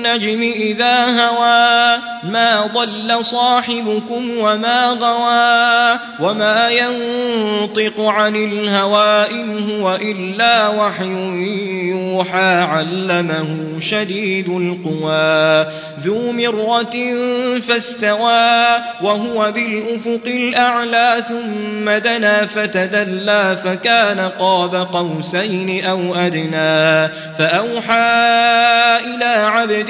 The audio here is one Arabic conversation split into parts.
والنجم إذا هوى ما ضل صاحبكم وما غوى وما ينطق عن الهوى إن هو إلا وحي يوحى علمه شديد القوى ذو مرة فاستوى وهو بالأفق الأعلى ثم دنا فتدلى فكان قاب قوسين أو أدنى فأوحى إلى عبده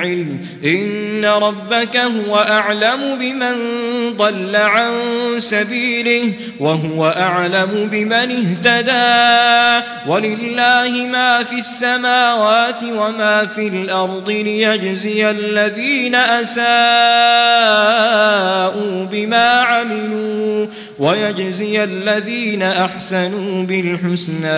العلم إن ربك هو أعلم بمن ضل عن سبيله وهو أعلم بمن اهتدى. ولله ما في السماوات وما في الأرض ليجزي الذين أساءوا. ويجزي الذين أحسنوا بالحسنى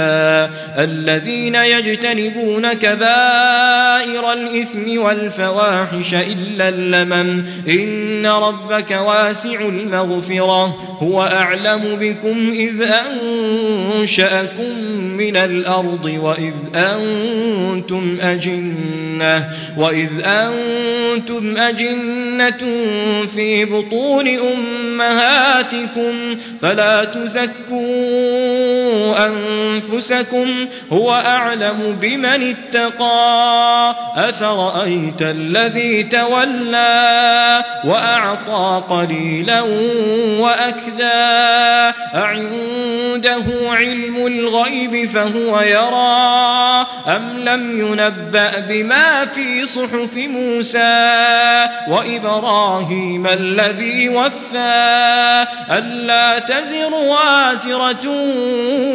الذين يجتنبون كبائر الإثم والفواحش إلا اللمم إن ربك واسع المغفرة هو أعلم بكم إذ أنشأكم من الأرض وإذ أنتم أجنة وإذ أنتم أجنة في بطون أمهاتكم فلا تزكوا أنفسكم هو أعلم بمن اتقى. أفرأيت الذي تولى وأعطى قليلا وأكدى أعنده علم الغيب فهو يرى. أم لم ينبأ بما في صحف موسى وإبراهيم الذي وفى؟ ألا تزر وازرة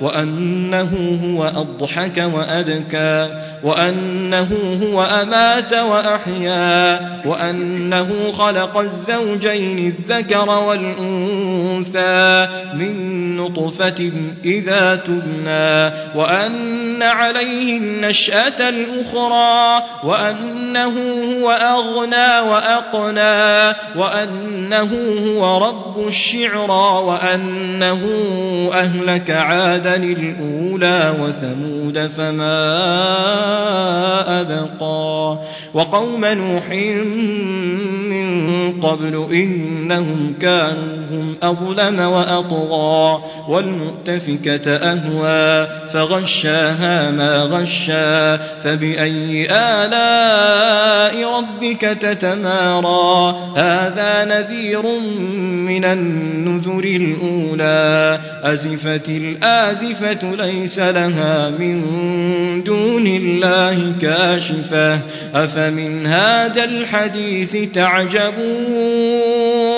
وأنه هو أضحك وأبكى وأنه هو أمات وأحيا وأنه خلق الزوجين الذكر والأنثى من نطفة إذا تبنى وأن عليه النشأة الأخرى وأنه هو أغنى وأقنى وأنه هو رب الشعرى وأنه أهلك عادا الأولى وثمود فما أبقى. وقوم نوح من قبل إنهم كانوا هم أظلم وأطغى والمؤتفكة أهوى فغشاها ما غشا فبأي آلاء ربك تتمارى هذا نذير من النذر الأولى أزفت الآزفة ليس لها من دون الله كاشفة أفمن هذا الحديث تعجبون